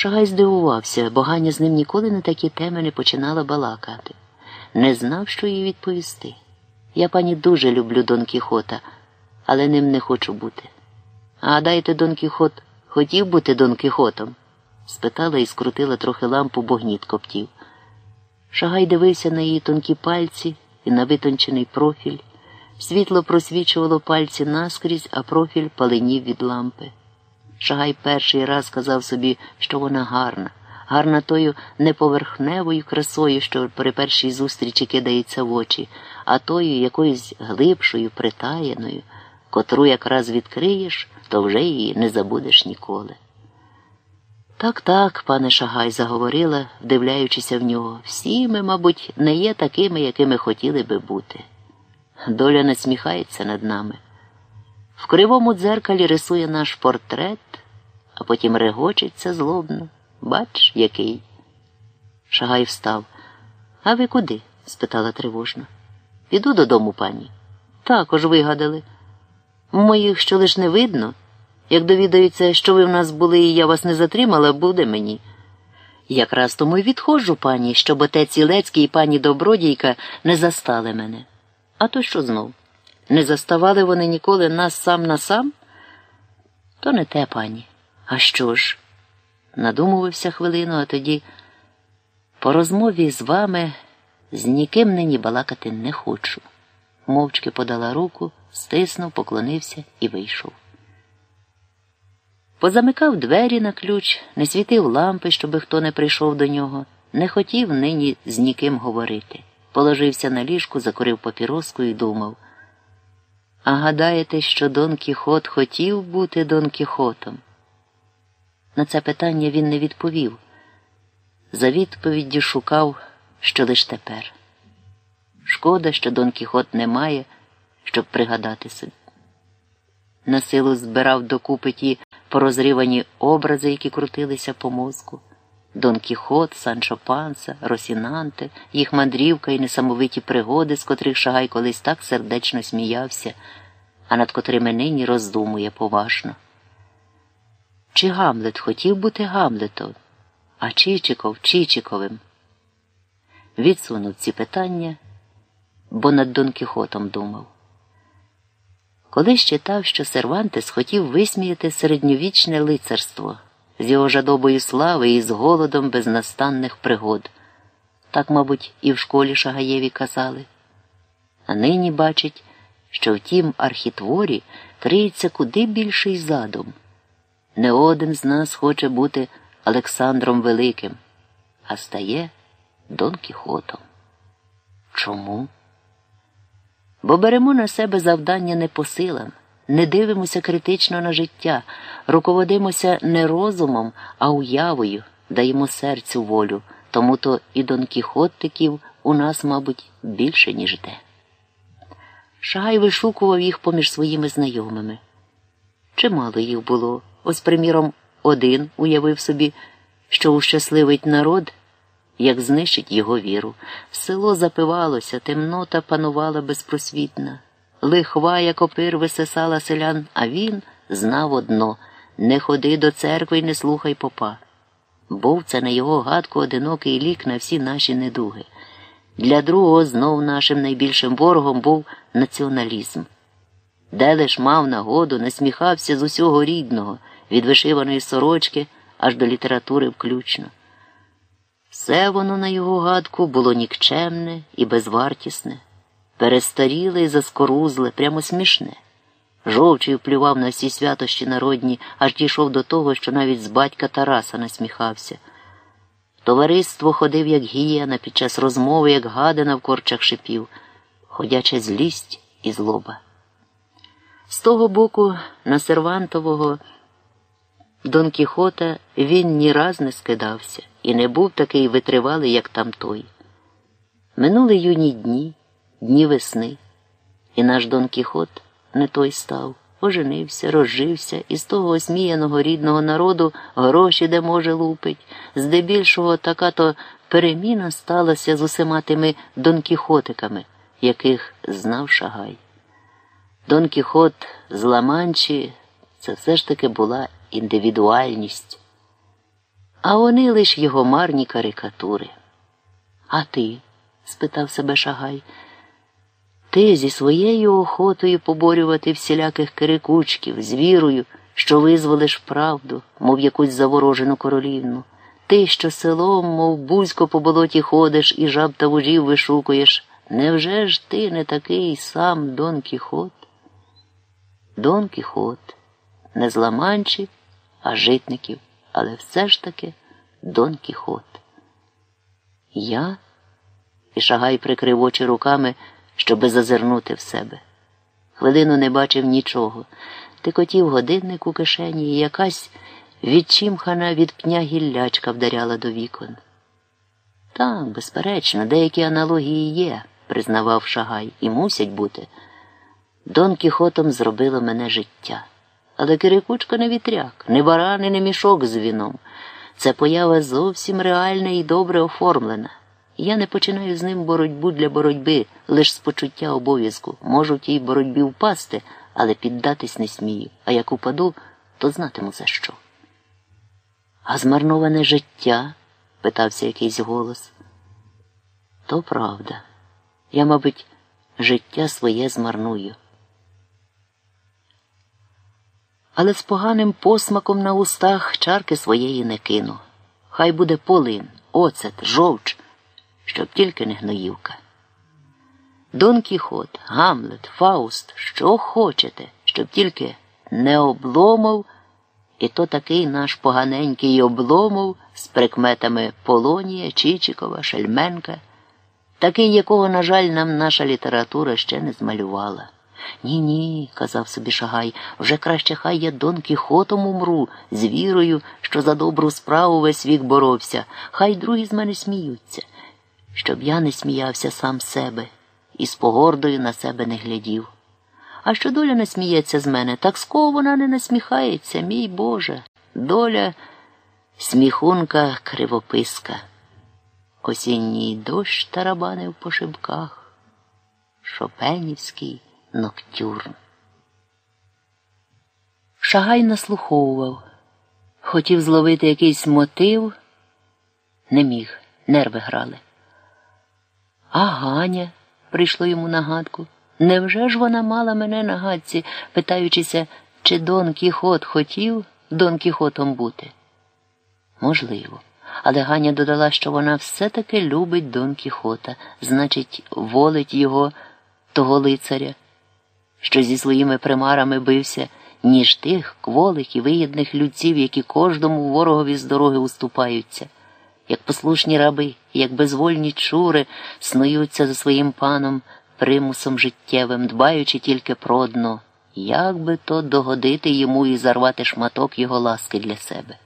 Шагай здивувався, бо Ганя з ним ніколи на такі теми не починала балакати. Не знав, що їй відповісти. Я пані дуже люблю Дон Кіхота, але ним не хочу бути. А гадаєте, Дон Кіхот хотів бути Дон Кіхотом? спитала і скрутила трохи лампу, бо гніт коптів. Шагай дивився на її тонкі пальці і на витончений профіль. Світло просвічувало пальці наскрізь, а профіль паленів від лампи. Шагай перший раз сказав собі, що вона гарна, гарна тою неповерхневою красою, що при першій зустрічі кидається в очі, а тою якоюсь глибшою, притаєною, котру якраз відкриєш, то вже її не забудеш ніколи. Так, так, пане Шагай, заговорила, вдивляючися в нього, всі ми, мабуть, не є такими, якими хотіли би бути. Доля насміхається над нами. В кривому дзеркалі рисує наш портрет, а потім регочеться злобно. Бач, який. Шагай встав. А ви куди? спитала тривожно. Піду додому, пані. Також вигадали. Моїх що лиш не видно. Як довідаються, що ви в нас були і я вас не затримала, буде мені. Якраз тому й відходжу, пані, щоб отець Ілецький і пані Добродійка не застали мене. А то що знов? Не заставали вони ніколи нас сам на сам? То не те, пані. А що ж? Надумувався хвилину, а тоді по розмові з вами з ніким нині балакати не хочу. Мовчки подала руку, стиснув, поклонився і вийшов. Позамикав двері на ключ, не світив лампи, щоби хто не прийшов до нього, не хотів нині з ніким говорити. Положився на ліжку, закурив папіроску і думав. А гадаєте, що Дон Кіхот хотів бути Дон Кіхотом? На це питання він не відповів. За відповіддю шукав, що лиш тепер. Шкода, що Дон Кіхот не має, щоб пригадати собі. На силу збирав докупи ті порозривані образи, які крутилися по мозку. Дон Кіхот, Санчо Панса, Росінанте, їх мандрівка і несамовиті пригоди, з котрих Шагай колись так сердечно сміявся, а над котрими нині роздумує поважно. Чи Гамлет хотів бути Гамлетом, а Чичиков Чичиковим? Відсунув ці питання, бо над Дон Кіхотом думав. Колись читав, що Сервантес хотів висміяти середньовічне лицарство з його жадобою слави і з голодом безнастанних пригод. Так, мабуть, і в школі Шагаєві казали. А нині бачить, що в тім архітворі криється куди більший задум. Не один з нас хоче бути Олександром Великим, а стає Дон Кіхотом. Чому? Бо беремо на себе завдання не по силам, не дивимося критично на життя, руководимося не розумом, а уявою, даємо серцю волю, тому то і Дон Кіхоттиків у нас, мабуть, більше, ніж де. Шагай вишукував їх поміж своїми знайомими. Чимало їх було. Ось, приміром, один уявив собі, що ущасливить народ, як знищить його віру. Село запивалося, темнота панувала безпросвітна. Лихва, як опир, висисала селян, а він знав одно не ходи до церкви і не слухай попа. Був це на його гадку одинокий лік на всі наші недуги. Для другого знов нашим найбільшим ворогом був націоналізм. Де лиш мав нагоду, насміхався з усього рідного, від вишиваної сорочки аж до літератури включно. Все воно на його гадку було нікчемне і безвартісне, перестаріле і заскорузле, прямо смішне. Жовчий плював на всі святощі народні, аж дійшов до того, що навіть з батька Тараса насміхався. Товариство ходив, як гієна, під час розмови, як гадина в корчах шипів, ходяча злість і злоба. З того боку, на сервантового Дон Кіхота він ні раз не скидався і не був такий витривалий, як там той. Минули юні дні, дні весни, і наш Дон Кіхот не той став, оженився, розжився, і з того осміяного рідного народу гроші де може лупить. Здебільшого така то переміна сталася з усіма тими донкіхотиками, яких знав Шагай. Дон Кіхот з Ламанчі це все ж таки була індивідуальність. а вони лиш його марні карикатури. А ти? спитав себе Шагай. Ти зі своєю охотою поборювати всіляких кирикучків, з вірою, що визволиш правду, мов якусь заворожену королівну. Ти, що селом, мов бузько по болоті ходиш і жаб та вужів вишукуєш. Невже ж ти не такий сам Дон Кіхот? Дон Кіхот, не з ламанчів, а житників, але все ж таки Дон Кіхот. Я і Шагай прикрив очі руками, щоби зазирнути в себе. Хвилину не бачив нічого. Тикотів годинник у кишені і якась відчимхана від пня гіллячка вдаряла до вікон. Так, безперечно, деякі аналогії є, признавав Шагай, і мусять бути. Дон Кіхотом зробило мене життя. Але Кирикучка не вітряк, не баран і не мішок з віном. Це поява зовсім реальна і добре оформлена. Я не починаю з ним боротьбу для боротьби, лише з почуття обов'язку. Можу в тій боротьбі впасти, але піддатись не смію. А як упаду, то знатиму за що. А змарноване життя? питався якийсь голос. То правда. Я, мабуть, життя своє змарную. Але з поганим посмаком на устах чарки своєї не кину. Хай буде полин, оцет, жовч щоб тільки не гноївка. Дон Кіхот, Гамлет, Фауст, що хочете, щоб тільки не обломов, і то такий наш поганенький обломов з прикметами Полонія, Чичикова, Шельменка, такий, якого, на жаль, нам наша література ще не змалювала. Ні, ні, казав собі Шагай, вже краще хай я Дон Кіхотом умру, з вірою, що за добру справу весь вік боровся, хай другі з мене сміються щоб я не сміявся сам себе і з погордою на себе не глядів. А що доля не сміється з мене, так з вона не насміхається, мій Боже, доля сміхунка кривописка. Осінній дощ тарабанив по шибках, Шопенівський ноктюрн. Шагай наслуховував, хотів зловити якийсь мотив, не міг, нерви грали. А Ганя, прийшло йому нагадку. Невже ж вона мала мене на гадці, питаючися, чи Дон Кіхот хотів Дон Кіхотом бути? Можливо. Але Ганя додала, що вона все-таки любить Дон Кіхота, значить, волить його, того лицаря, що зі своїми примарами бився, ніж тих кволих і виєдних людців, які кожному ворогові з дороги уступаються як послушні раби, як безвольні чури снуються за своїм паном примусом життєвим, дбаючи тільки про одно, як би то догодити йому і зарвати шматок його ласки для себе.